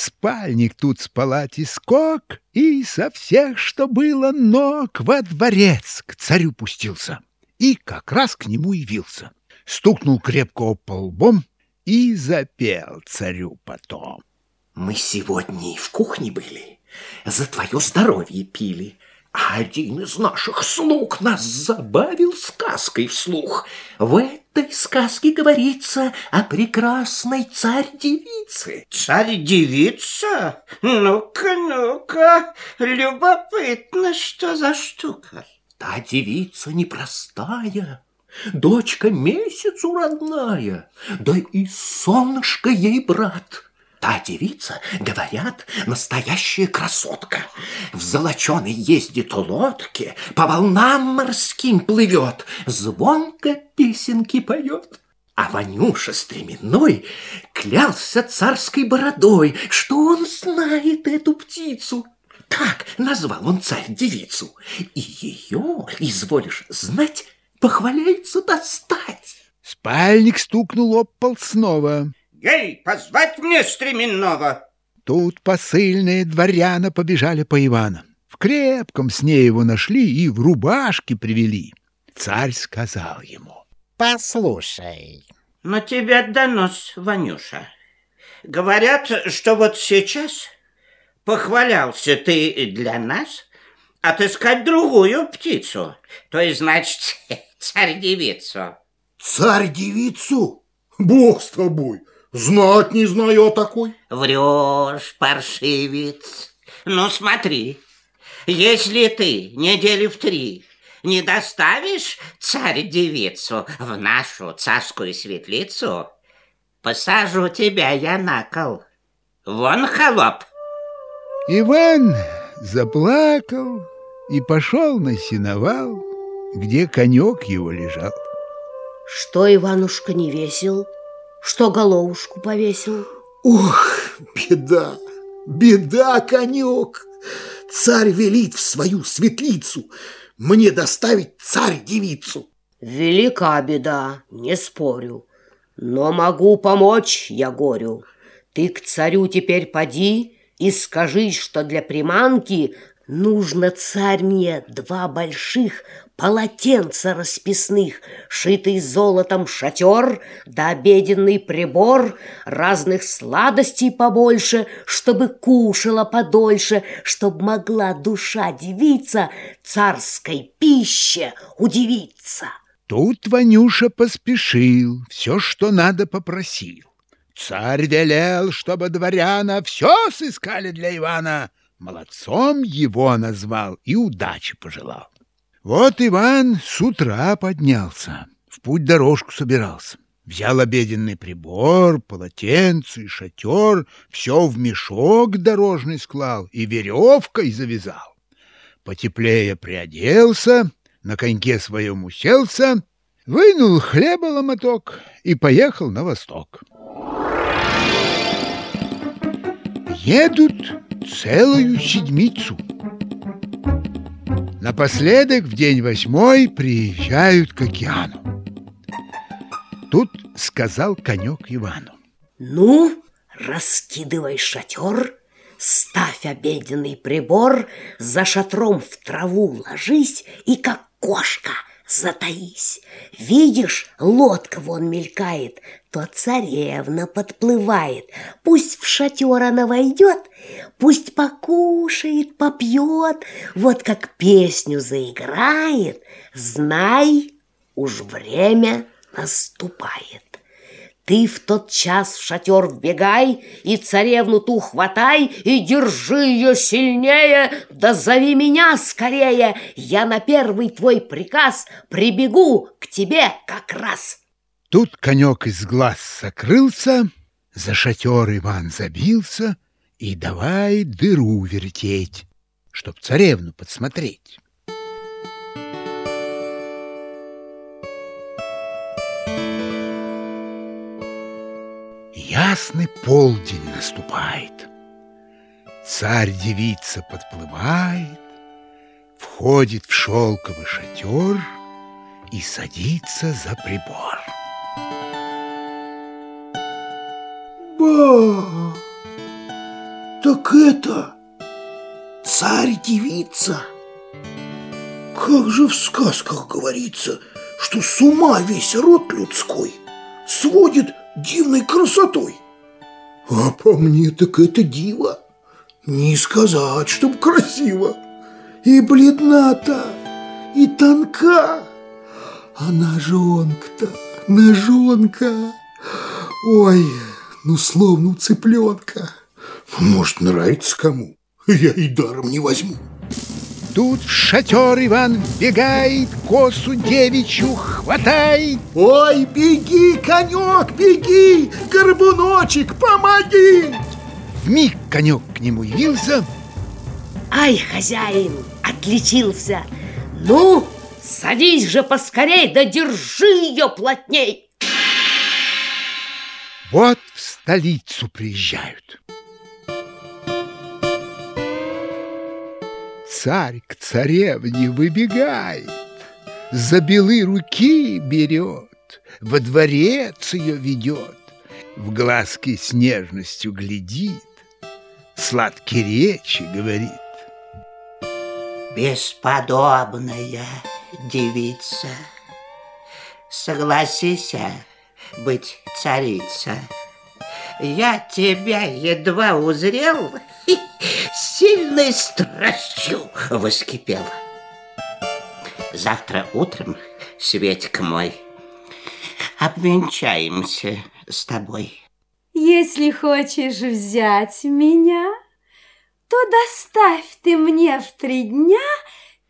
Спальник тут с палати скок, и со всех, что было ног, во дворец к царю пустился. И как раз к нему явился. Стукнул крепко по лбом и запел царю потом. Мы сегодня и в кухне были, за твое здоровье пили. А один из наших слуг нас забавил сказкой вслух. В этой сказке говорится о прекрасной царь-девице. Царь-девица? Ну-ка, ну-ка, любопытно, что за штука. Та девица непростая, дочка месяцу родная, да и солнышко ей брат — Та девица, говорят, настоящая красотка. В золоченой ездит лодке, по волнам морским плывет, звонко песенки поет. А Ванюша стременной клялся царской бородой, что он знает эту птицу. Так назвал он царь-девицу. И ее, изволишь знать, похваляется достать. Спальник стукнул об пол снова. Ей, позвать мне стременного. Тут посыльные дворяна побежали по Ивана. В крепком сне его нашли и в рубашке привели. Царь сказал ему. Послушай. На тебя донос, Ванюша. Говорят, что вот сейчас похвалялся ты для нас отыскать другую птицу, то есть, значит, царь-девицу. Царь-девицу? Бог с тобой! Знать не знаю о такой. Врешь, паршивец. Ну, смотри, если ты недели в три не доставишь царь-девицу в нашу царскую светлицу, посажу тебя я на кол. Вон холоп. Иван заплакал и пошел на сеновал, где конек его лежал. Что Иванушка не весел? Что головушку повесил. Ох, беда, беда, конек! Царь велит в свою светлицу мне доставить царь-девицу. Велика беда, не спорю, но могу помочь я горю. Ты к царю теперь поди и скажи, что для приманки нужно царь мне два больших полотенца расписных, шитый золотом шатер, да обеденный прибор, разных сладостей побольше, чтобы кушала подольше, чтоб могла душа девица царской пище удивиться. Тут Ванюша поспешил, все, что надо, попросил. Царь велел, чтобы дворяна все сыскали для Ивана. Молодцом его назвал и удачи пожелал. Вот Иван с утра поднялся, в путь дорожку собирался. Взял обеденный прибор, полотенце и шатер, все в мешок дорожный склал и веревкой завязал. Потеплее приоделся, на коньке своем уселся, вынул хлеба ломоток и поехал на восток. Едут целую седмицу — Напоследок, в день восьмой, приезжают к океану. Тут сказал конек Ивану. Ну, раскидывай шатер, ставь обеденный прибор, за шатром в траву ложись и как кошка – затаись. Видишь, лодка вон мелькает, то царевна подплывает. Пусть в шатер она войдет, пусть покушает, попьет, вот как песню заиграет, знай, уж время наступает. Ты в тот час в шатер вбегай, и царевну ту хватай, и держи ее сильнее, да зови меня скорее, я на первый твой приказ прибегу к тебе как раз. Тут конек из глаз сокрылся, за шатер Иван забился, и давай дыру вертеть, чтоб царевну подсмотреть. Ясный полдень наступает. Царь-девица подплывает, Входит в шелковый шатер И садится за прибор. Ба! Так это царь-девица. Как же в сказках говорится, что с ума весь род людской сводит дивной красотой. А по мне так это диво. Не сказать, чтоб красиво. И бледна-то, и тонка. А ножонка-то, ножонка. Ой, ну словно цыпленка. Может, нравится кому? Я и даром не возьму. Тут в шатер Иван вбегает, косу девичью хватает. Ой, беги, конек, беги, горбуночек, помоги! Вмиг конек к нему явился. Ай, хозяин, отличился. Ну, садись же поскорей, да держи ее плотней. Вот в столицу приезжают. Царь к царевне выбегает, За белы руки берет, Во дворец ее ведет, В глазки с нежностью глядит, Сладкие речи говорит. Бесподобная девица, Согласись быть царица. Я тебя едва узрел, сильной страстью воскипел. Завтра утром, Светик мой, обвенчаемся с тобой. Если хочешь взять меня, то доставь ты мне в три дня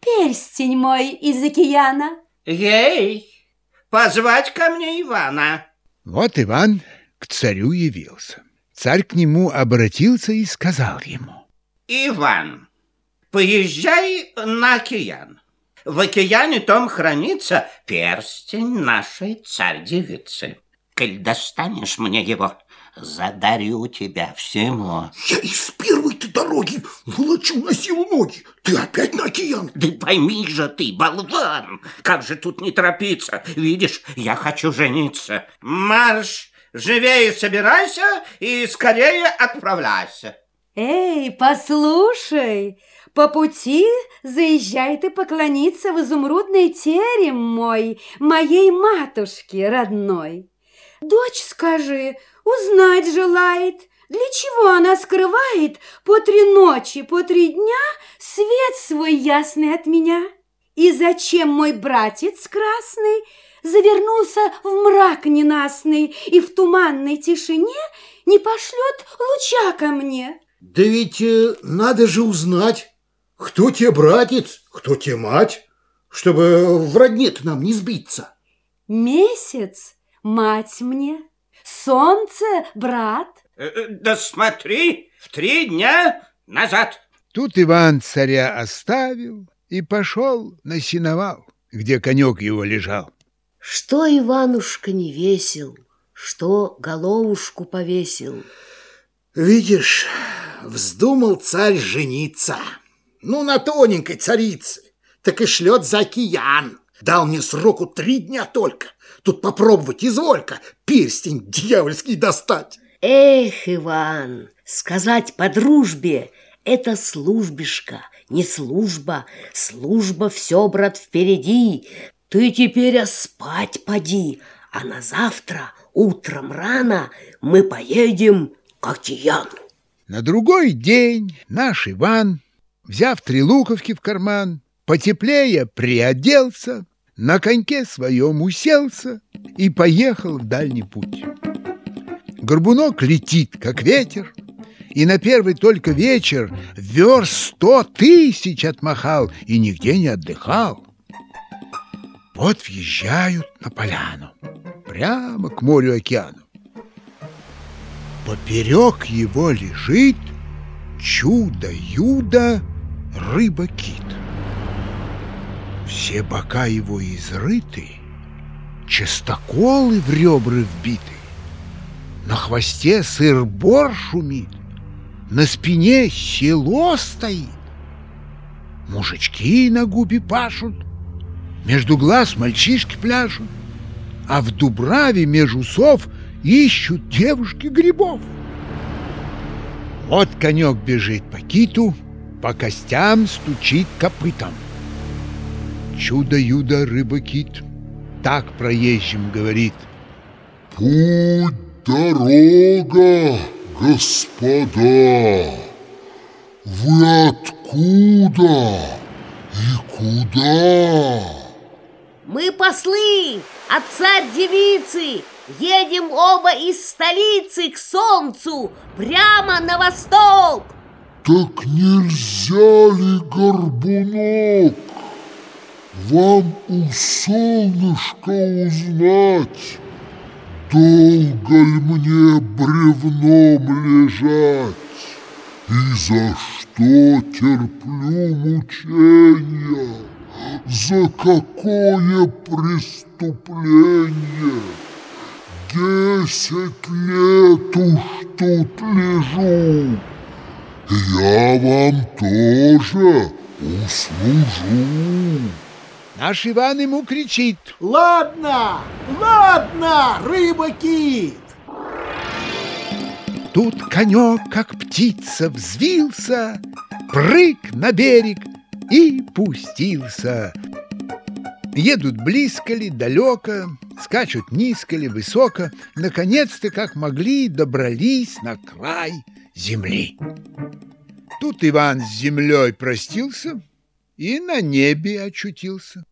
перстень мой из океана. Ей, позвать ко мне Ивана. Вот Иван к царю явился. Царь к нему обратился и сказал ему. Иван, поезжай на океан. В океане том хранится перстень нашей царь-девицы. Коль достанешь мне его, задарю тебя всему. Я из первой-то дороги волочу на силу ноги. Ты опять на океан? Да пойми же ты, болван, как же тут не торопиться? Видишь, я хочу жениться. Марш, живее собирайся и скорее отправляйся. Эй, послушай, по пути заезжай ты поклониться в изумрудный терем мой, моей матушке родной. Дочь, скажи, узнать желает, для чего она скрывает по три ночи, по три дня свет свой ясный от меня? И зачем мой братец красный завернулся в мрак ненастный и в туманной тишине не пошлет луча ко мне? Да ведь э, надо же узнать, кто тебе братец, кто тебе мать, чтобы в родне-то нам не сбиться. Месяц – мать мне, солнце – брат. Э, э, Да смотри, в три дня назад. Тут Иван царя оставил и пошел на сеновал, где конек его лежал. Что Иванушка не весел, что головушку повесил. Видишь, вздумал царь жениться. Ну, на тоненькой царице. Так и шлет за океан. Дал мне сроку три дня только. Тут попробовать изволька перстень дьявольский достать. Эх, Иван, сказать по дружбе – это службишка, не служба. Служба все, брат, впереди. Ты теперь а спать поди, а на завтра утром рано мы поедем к океану. На другой день наш Иван, взяв три луковки в карман, потеплее приоделся, на коньке своем уселся и поехал в дальний путь. Горбунок летит, как ветер, и на первый только вечер верст сто тысяч отмахал и нигде не отдыхал. Вот въезжают на поляну, прямо к морю-океану. Поперек его лежит чудо-юдо рыба-кит. Все бока его изрыты, частоколы в ребры вбиты. На хвосте сыр-бор шумит, на спине село стоит. Мужички на губе пашут, между глаз мальчишки пляшут, а в дубраве меж усов ищут девушки грибов. Вот конек бежит по киту, по костям стучит копытом. Чудо-юдо рыба-кит так проезжим говорит. Путь, дорога, господа, вы откуда и куда? Мы послы от царь-девицы, едем оба из столицы к солнцу, прямо на восток. Так нельзя ли, горбунок, вам у солнышка узнать, долго ли мне бревном лежать, и за что терплю мучения, за какое преступление? Десять лет уж тут лежу, я вам тоже услужу. Наш Иван ему кричит. Ладно, ладно, рыба-кит. Тут конек, как птица, взвился, прыг на берег и пустился. Едут близко ли, далеко, скачут низко ли, высоко, наконец-то, как могли, добрались на край земли. Тут Иван с землей простился и на небе очутился.